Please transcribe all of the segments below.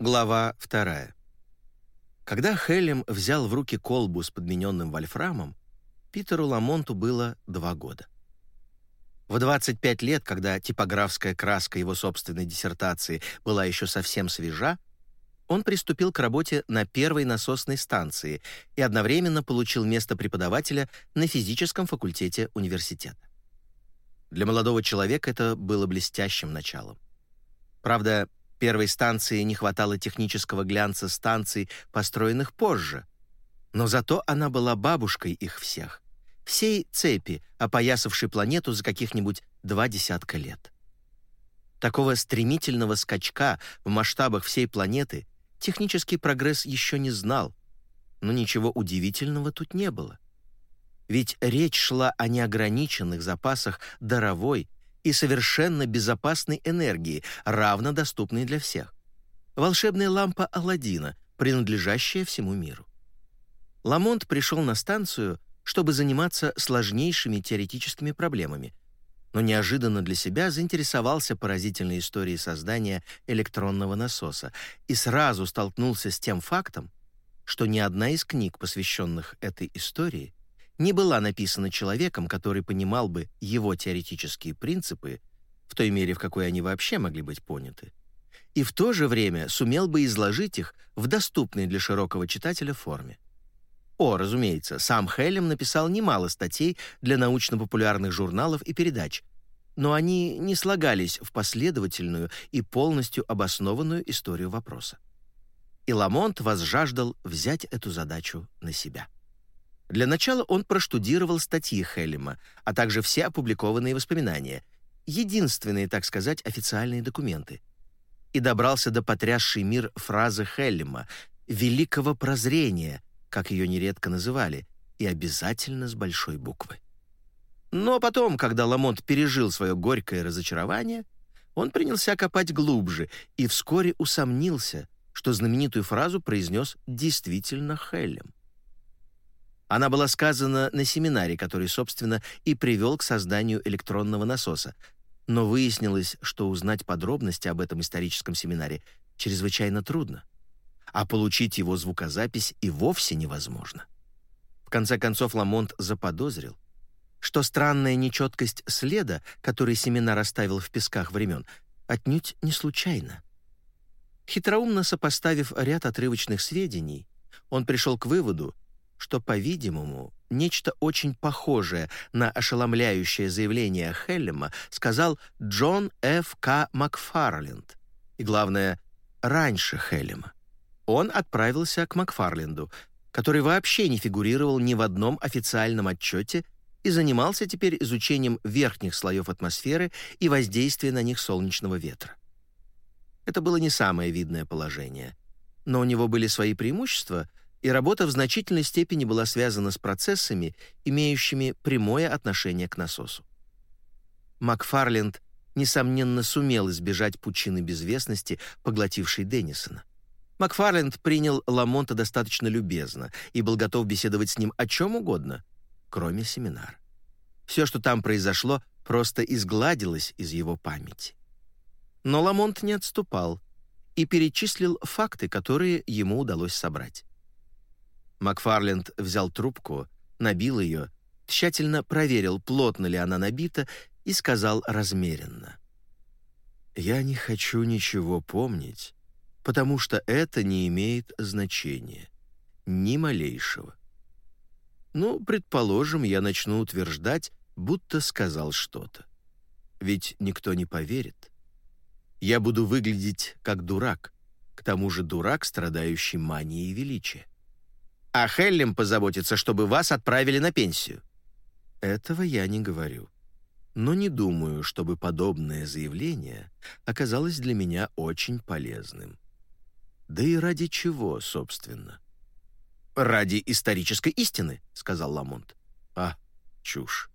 Глава вторая. Когда Хелем взял в руки колбу с подмененным вольфрамом, Питеру Ламонту было два года. В 25 лет, когда типографская краска его собственной диссертации была еще совсем свежа, он приступил к работе на первой насосной станции и одновременно получил место преподавателя на физическом факультете университета. Для молодого человека это было блестящим началом. Правда, Первой станции не хватало технического глянца станций, построенных позже. Но зато она была бабушкой их всех. Всей цепи, опоясавшей планету за каких-нибудь два десятка лет. Такого стремительного скачка в масштабах всей планеты технический прогресс еще не знал, но ничего удивительного тут не было. Ведь речь шла о неограниченных запасах даровой, и совершенно безопасной энергии, равно доступной для всех. Волшебная лампа Аладдина, принадлежащая всему миру. Ламонт пришел на станцию, чтобы заниматься сложнейшими теоретическими проблемами, но неожиданно для себя заинтересовался поразительной историей создания электронного насоса и сразу столкнулся с тем фактом, что ни одна из книг, посвященных этой истории, не была написана человеком, который понимал бы его теоретические принципы в той мере, в какой они вообще могли быть поняты, и в то же время сумел бы изложить их в доступной для широкого читателя форме. О, разумеется, сам Хелем написал немало статей для научно-популярных журналов и передач, но они не слагались в последовательную и полностью обоснованную историю вопроса. И Ламонт возжаждал взять эту задачу на себя. Для начала он проштудировал статьи Хеллема, а также все опубликованные воспоминания, единственные, так сказать, официальные документы, и добрался до потрясшей мир фразы Хеллема «великого прозрения», как ее нередко называли, и обязательно с большой буквы. Но потом, когда Ламонт пережил свое горькое разочарование, он принялся копать глубже и вскоре усомнился, что знаменитую фразу произнес действительно Хеллем. Она была сказана на семинаре, который, собственно, и привел к созданию электронного насоса. Но выяснилось, что узнать подробности об этом историческом семинаре чрезвычайно трудно, а получить его звукозапись и вовсе невозможно. В конце концов Ламонт заподозрил, что странная нечеткость следа, который семинар оставил в песках времен, отнюдь не случайна. Хитроумно сопоставив ряд отрывочных сведений, он пришел к выводу, что, по-видимому, нечто очень похожее на ошеломляющее заявление Хеллема сказал Джон Ф. К. Макфарленд. И главное, раньше Хеллема. Он отправился к Макфарленду, который вообще не фигурировал ни в одном официальном отчете и занимался теперь изучением верхних слоев атмосферы и воздействия на них солнечного ветра. Это было не самое видное положение, но у него были свои преимущества — и работа в значительной степени была связана с процессами, имеющими прямое отношение к насосу. Макфарленд, несомненно, сумел избежать пучины безвестности, поглотившей Деннисона. Макфарленд принял Ламонта достаточно любезно и был готов беседовать с ним о чем угодно, кроме семинара. Все, что там произошло, просто изгладилось из его памяти. Но Ламонт не отступал и перечислил факты, которые ему удалось собрать. Макфарленд взял трубку, набил ее, тщательно проверил, плотно ли она набита, и сказал размеренно. «Я не хочу ничего помнить, потому что это не имеет значения, ни малейшего. Ну, предположим, я начну утверждать, будто сказал что-то. Ведь никто не поверит. Я буду выглядеть как дурак, к тому же дурак, страдающий манией величия а Хеллем позаботится, чтобы вас отправили на пенсию». «Этого я не говорю. Но не думаю, чтобы подобное заявление оказалось для меня очень полезным. Да и ради чего, собственно?» «Ради исторической истины», — сказал Ламонт. «А, чушь.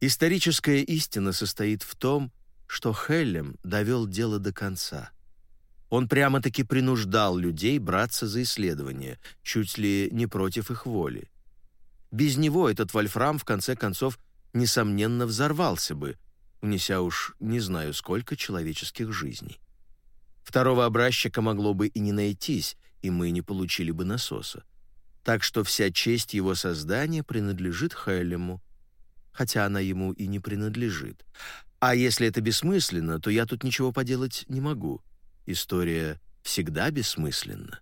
Историческая истина состоит в том, что Хеллем довел дело до конца. Он прямо-таки принуждал людей браться за исследования, чуть ли не против их воли. Без него этот вольфрам, в конце концов, несомненно, взорвался бы, унеся уж не знаю сколько человеческих жизней. Второго образчика могло бы и не найтись, и мы не получили бы насоса. Так что вся честь его создания принадлежит Хелему, хотя она ему и не принадлежит. А если это бессмысленно, то я тут ничего поделать не могу. История всегда бессмысленна.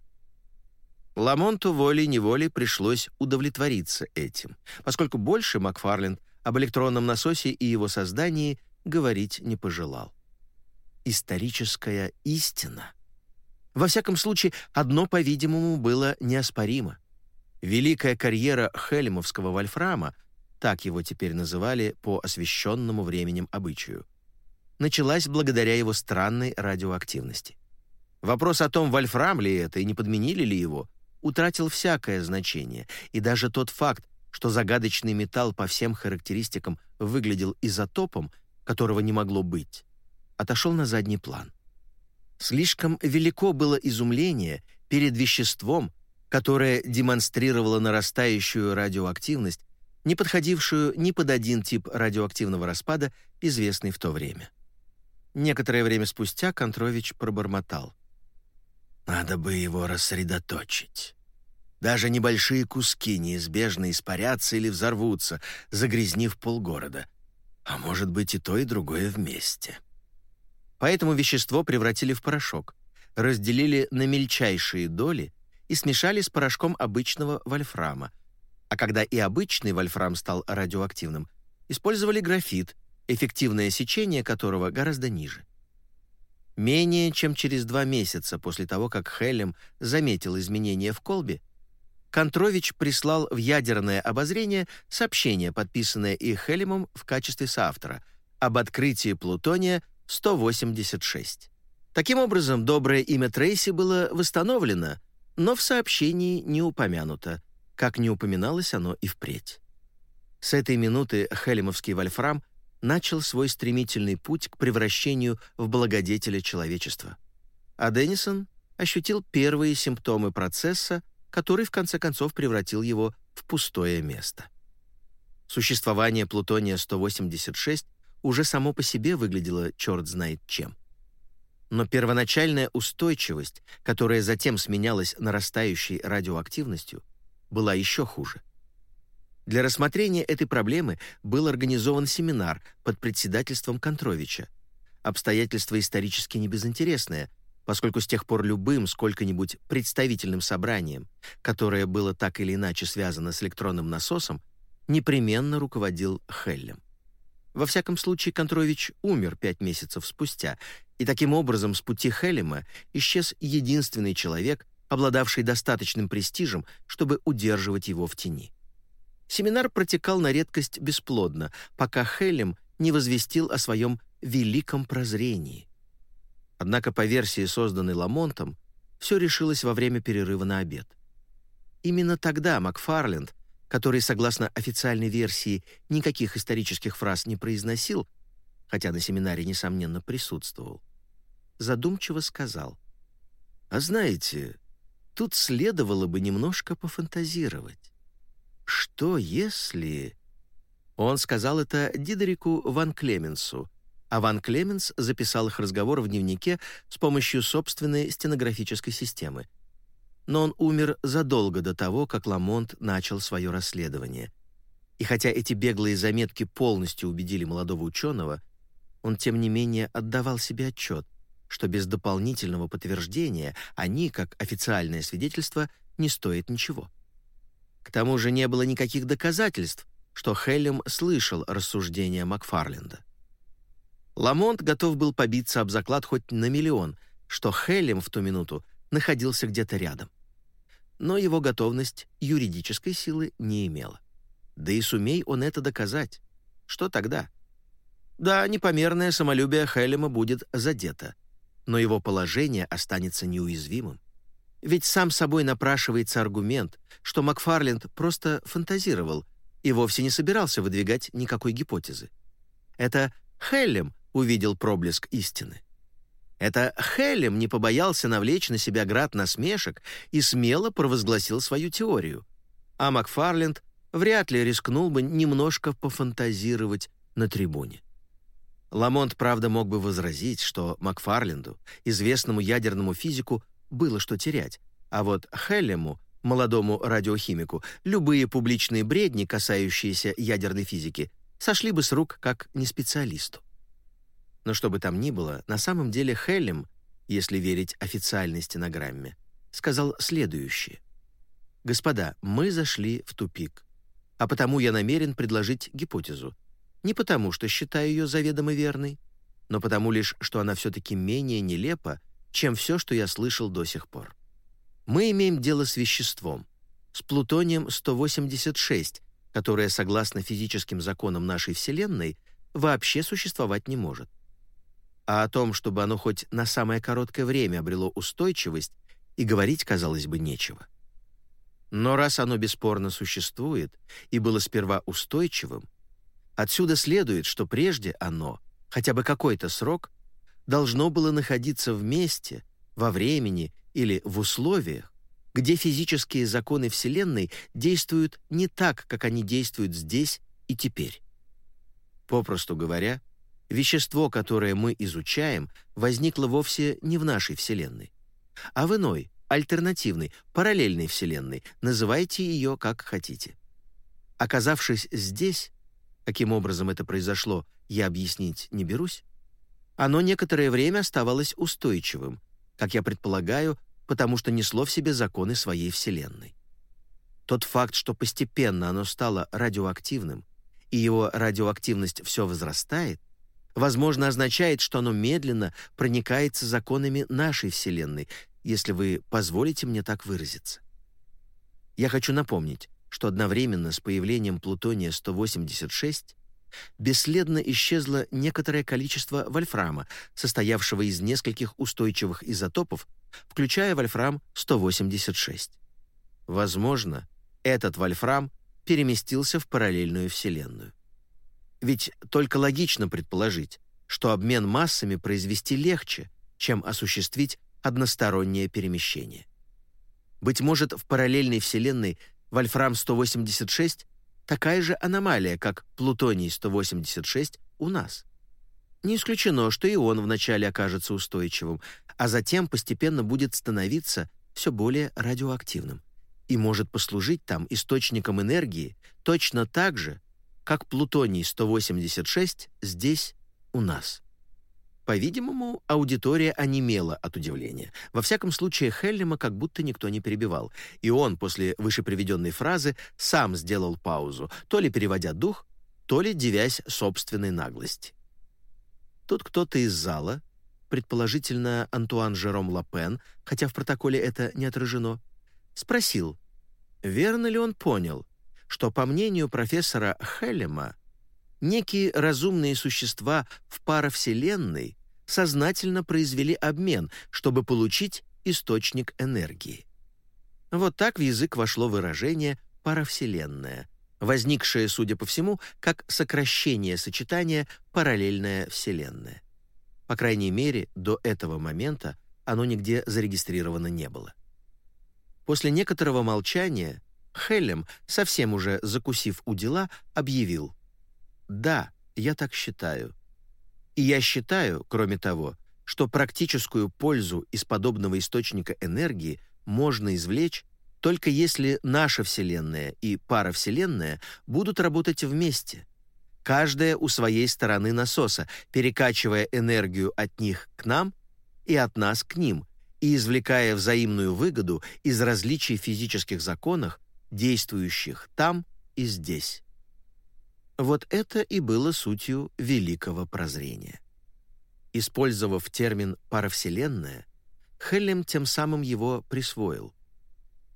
Ламонту волей-неволей пришлось удовлетвориться этим, поскольку больше Макфарленд об электронном насосе и его создании говорить не пожелал. Историческая истина. Во всяком случае, одно, по-видимому, было неоспоримо. Великая карьера хельмовского вольфрама, так его теперь называли по освященному временем обычаю, началась благодаря его странной радиоактивности. Вопрос о том, вольфрам ли это и не подменили ли его, утратил всякое значение, и даже тот факт, что загадочный металл по всем характеристикам выглядел изотопом, которого не могло быть, отошел на задний план. Слишком велико было изумление перед веществом, которое демонстрировало нарастающую радиоактивность, не подходившую ни под один тип радиоактивного распада, известный в то время. Некоторое время спустя Контрович пробормотал. «Надо бы его рассредоточить. Даже небольшие куски неизбежно испарятся или взорвутся, загрязнив полгорода. А может быть и то, и другое вместе». Поэтому вещество превратили в порошок, разделили на мельчайшие доли и смешали с порошком обычного вольфрама. А когда и обычный вольфрам стал радиоактивным, использовали графит, эффективное сечение которого гораздо ниже. Менее чем через два месяца после того, как Хелем заметил изменения в колбе, Контрович прислал в ядерное обозрение сообщение, подписанное и Хелемом в качестве соавтора, об открытии плутония 186. Таким образом, доброе имя Трейси было восстановлено, но в сообщении не упомянуто, как не упоминалось оно и впредь. С этой минуты Хелемовский вольфрам начал свой стремительный путь к превращению в благодетеля человечества. А Деннисон ощутил первые симптомы процесса, который в конце концов превратил его в пустое место. Существование плутония-186 уже само по себе выглядело черт знает чем. Но первоначальная устойчивость, которая затем сменялась нарастающей радиоактивностью, была еще хуже. Для рассмотрения этой проблемы был организован семинар под председательством Контровича. Обстоятельства исторически не безинтересные, поскольку с тех пор любым сколько-нибудь представительным собранием, которое было так или иначе связано с электронным насосом, непременно руководил Хеллем. Во всяком случае, Контрович умер пять месяцев спустя, и таким образом с пути Хелема исчез единственный человек, обладавший достаточным престижем, чтобы удерживать его в тени. Семинар протекал на редкость бесплодно, пока Хелем не возвестил о своем великом прозрении. Однако по версии, созданной Ламонтом, все решилось во время перерыва на обед. Именно тогда Макфарленд который, согласно официальной версии, никаких исторических фраз не произносил, хотя на семинаре, несомненно, присутствовал, задумчиво сказал, «А знаете, тут следовало бы немножко пофантазировать. Что если...» Он сказал это Дидерику Ван Клеменсу, а Ван Клеменс записал их разговор в дневнике с помощью собственной стенографической системы — но он умер задолго до того, как Ламонт начал свое расследование. И хотя эти беглые заметки полностью убедили молодого ученого, он, тем не менее, отдавал себе отчет, что без дополнительного подтверждения они, как официальное свидетельство, не стоят ничего. К тому же не было никаких доказательств, что Хеллем слышал рассуждения Макфарленда. Ламонт готов был побиться об заклад хоть на миллион, что Хеллем в ту минуту находился где-то рядом. Но его готовность юридической силы не имела. Да и сумей он это доказать. Что тогда? Да, непомерное самолюбие Хелема будет задето, но его положение останется неуязвимым. Ведь сам собой напрашивается аргумент, что Макфарленд просто фантазировал и вовсе не собирался выдвигать никакой гипотезы. Это Хеллем увидел проблеск истины. Это Хелем не побоялся навлечь на себя град насмешек и смело провозгласил свою теорию. А Макфарленд вряд ли рискнул бы немножко пофантазировать на трибуне. Ламонт, правда, мог бы возразить, что Макфарленду, известному ядерному физику, было что терять, а вот Хеллему, молодому радиохимику, любые публичные бредни, касающиеся ядерной физики, сошли бы с рук как не специалисту. Но что бы там ни было, на самом деле Хеллем, если верить официальной стенограмме, сказал следующее. «Господа, мы зашли в тупик, а потому я намерен предложить гипотезу. Не потому, что считаю ее заведомо верной, но потому лишь, что она все-таки менее нелепа, чем все, что я слышал до сих пор. Мы имеем дело с веществом, с плутонием-186, которое, согласно физическим законам нашей Вселенной, вообще существовать не может. А о том, чтобы оно хоть на самое короткое время обрело устойчивость, и говорить, казалось бы, нечего. Но раз оно бесспорно существует и было сперва устойчивым, отсюда следует, что прежде оно, хотя бы какой-то срок, должно было находиться вместе, во времени или в условиях, где физические законы Вселенной действуют не так, как они действуют здесь и теперь. Попросту говоря, вещество, которое мы изучаем, возникло вовсе не в нашей Вселенной, а в иной, альтернативной, параллельной Вселенной, называйте ее как хотите. Оказавшись здесь, каким образом это произошло, я объяснить не берусь, оно некоторое время оставалось устойчивым, как я предполагаю, потому что несло в себе законы своей Вселенной. Тот факт, что постепенно оно стало радиоактивным, и его радиоактивность все возрастает, возможно, означает, что оно медленно проникается законами нашей Вселенной, если вы позволите мне так выразиться. Я хочу напомнить, что одновременно с появлением Плутония-186 бесследно исчезло некоторое количество вольфрама, состоявшего из нескольких устойчивых изотопов, включая вольфрам-186. Возможно, этот вольфрам переместился в параллельную Вселенную. Ведь только логично предположить, что обмен массами произвести легче, чем осуществить одностороннее перемещение. Быть может, в параллельной Вселенной Вольфрам-186 такая же аномалия, как Плутоний-186 у нас. Не исключено, что и он вначале окажется устойчивым, а затем постепенно будет становиться все более радиоактивным и может послужить там источником энергии точно так же, как Плутоний-186 здесь у нас. По-видимому, аудитория онемела от удивления. Во всяком случае, Хеллема как будто никто не перебивал, и он после вышеприведенной фразы сам сделал паузу, то ли переводя дух, то ли девясь собственной наглости. Тут кто-то из зала, предположительно Антуан Жером Лапен, хотя в протоколе это не отражено, спросил, верно ли он понял, что, по мнению профессора Хеллема, некие разумные существа в паравселенной сознательно произвели обмен, чтобы получить источник энергии. Вот так в язык вошло выражение «паравселенная», возникшее, судя по всему, как сокращение сочетания «параллельная вселенная». По крайней мере, до этого момента оно нигде зарегистрировано не было. После некоторого молчания Хеллем, совсем уже закусив у дела, объявил да, я так считаю. И я считаю, кроме того, что практическую пользу из подобного источника энергии можно извлечь только если наша Вселенная и паравселенная будут работать вместе, каждая у своей стороны насоса, перекачивая энергию от них к нам и от нас к ним, и извлекая взаимную выгоду из различий физических законах, действующих там и здесь. Вот это и было сутью великого прозрения. Использовав термин «паравселенная», Хеллем тем самым его присвоил.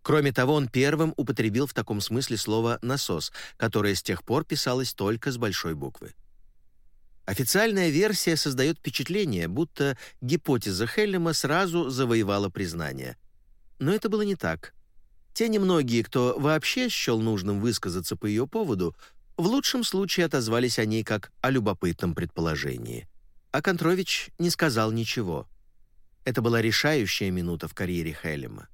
Кроме того, он первым употребил в таком смысле слово «насос», которое с тех пор писалось только с большой буквы. Официальная версия создает впечатление, будто гипотеза Хеллема сразу завоевала признание. Но это было не так. Те немногие, кто вообще счел нужным высказаться по ее поводу, в лучшем случае отозвались о ней как о любопытном предположении. А Контрович не сказал ничего. Это была решающая минута в карьере Хелема.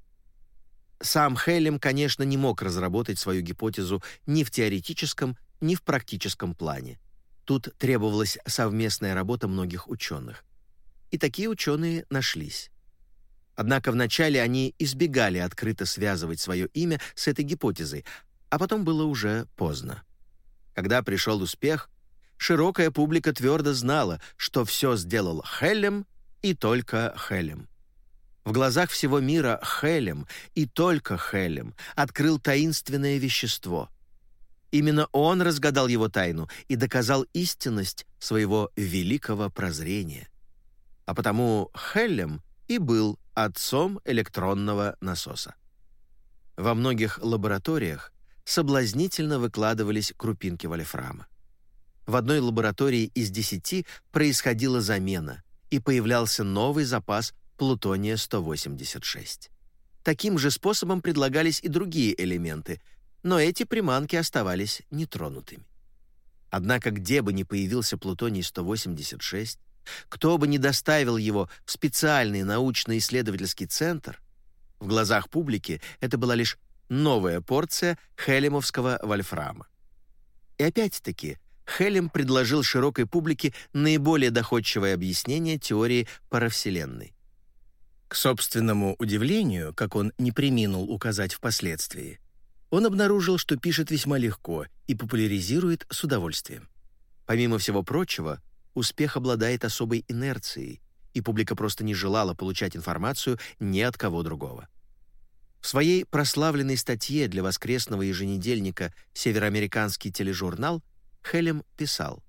Сам Хелем, конечно, не мог разработать свою гипотезу ни в теоретическом, ни в практическом плане. Тут требовалась совместная работа многих ученых. И такие ученые нашлись. Однако вначале они избегали открыто связывать свое имя с этой гипотезой, а потом было уже поздно. Когда пришел успех, широкая публика твердо знала, что все сделал Хелем и только Хелем. В глазах всего мира Хелем и только Хелем открыл таинственное вещество. Именно он разгадал его тайну и доказал истинность своего великого прозрения. А потому Хелем и был отцом электронного насоса. Во многих лабораториях соблазнительно выкладывались крупинки вольфрама. В одной лаборатории из десяти происходила замена, и появлялся новый запас плутония-186. Таким же способом предлагались и другие элементы, но эти приманки оставались нетронутыми. Однако где бы ни появился плутоний-186, кто бы ни доставил его в специальный научно-исследовательский центр, в глазах публики это была лишь новая порция хелемовского вольфрама. И опять-таки, Хелем предложил широкой публике наиболее доходчивое объяснение теории паравселенной. К собственному удивлению, как он не приминул указать впоследствии, он обнаружил, что пишет весьма легко и популяризирует с удовольствием. Помимо всего прочего, успех обладает особой инерцией, и публика просто не желала получать информацию ни от кого другого. В своей прославленной статье для воскресного еженедельника «Североамериканский тележурнал» Хелем писал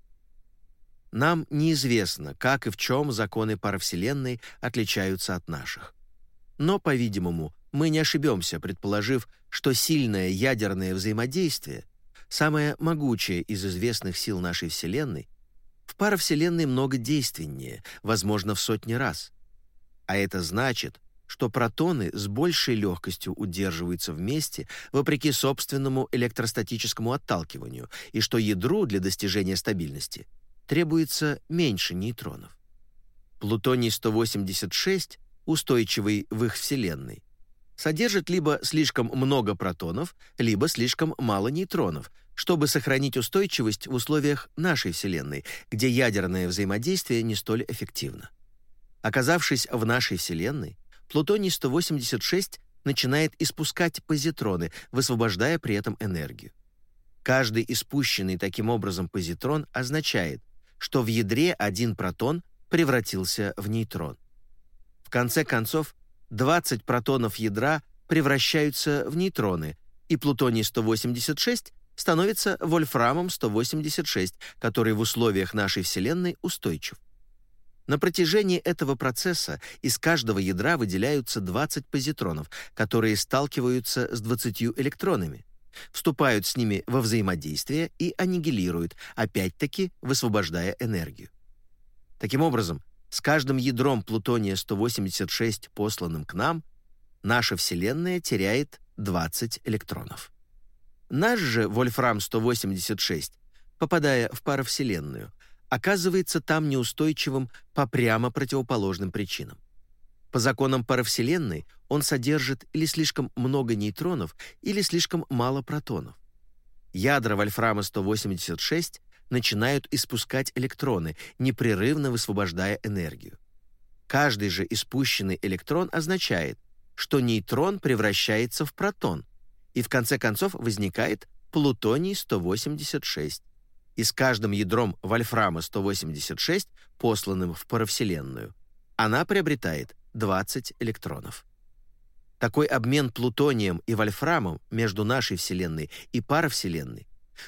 «Нам неизвестно, как и в чем законы паравселенной отличаются от наших. Но, по-видимому, мы не ошибемся, предположив, что сильное ядерное взаимодействие, самое могучее из известных сил нашей Вселенной, в паравселенной много действеннее, возможно, в сотни раз. А это значит, что протоны с большей легкостью удерживаются вместе вопреки собственному электростатическому отталкиванию и что ядру для достижения стабильности требуется меньше нейтронов. Плутоний-186, устойчивый в их Вселенной, содержит либо слишком много протонов, либо слишком мало нейтронов, чтобы сохранить устойчивость в условиях нашей Вселенной, где ядерное взаимодействие не столь эффективно. Оказавшись в нашей Вселенной, Плутоний-186 начинает испускать позитроны, высвобождая при этом энергию. Каждый испущенный таким образом позитрон означает, что в ядре один протон превратился в нейтрон. В конце концов, 20 протонов ядра превращаются в нейтроны, и плутоний-186 становится вольфрамом-186, который в условиях нашей Вселенной устойчив. На протяжении этого процесса из каждого ядра выделяются 20 позитронов, которые сталкиваются с 20 электронами, вступают с ними во взаимодействие и аннигилируют, опять-таки высвобождая энергию. Таким образом, с каждым ядром плутония-186, посланным к нам, наша Вселенная теряет 20 электронов. Наш же Вольфрам-186, попадая в паровселенную, оказывается там неустойчивым по прямо противоположным причинам. По законам паровселенной он содержит или слишком много нейтронов, или слишком мало протонов. Ядра вольфрама-186 начинают испускать электроны, непрерывно высвобождая энергию. Каждый же испущенный электрон означает, что нейтрон превращается в протон, и в конце концов возникает плутоний-186, и с каждым ядром вольфрама-186, посланным в паравселенную, она приобретает 20 электронов. Такой обмен плутонием и вольфрамом между нашей Вселенной и паравселенной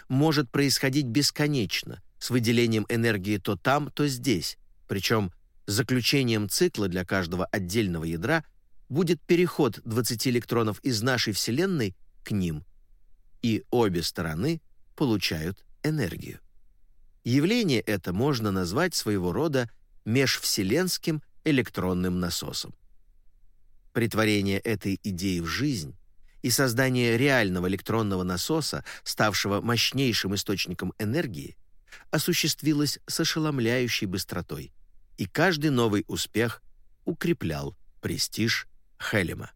может происходить бесконечно, с выделением энергии то там, то здесь, причем заключением цикла для каждого отдельного ядра будет переход 20 электронов из нашей Вселенной к ним, и обе стороны получают энергию. Явление это можно назвать своего рода межвселенским электронным насосом. Притворение этой идеи в жизнь и создание реального электронного насоса, ставшего мощнейшим источником энергии, осуществилось с ошеломляющей быстротой, и каждый новый успех укреплял престиж Хелема.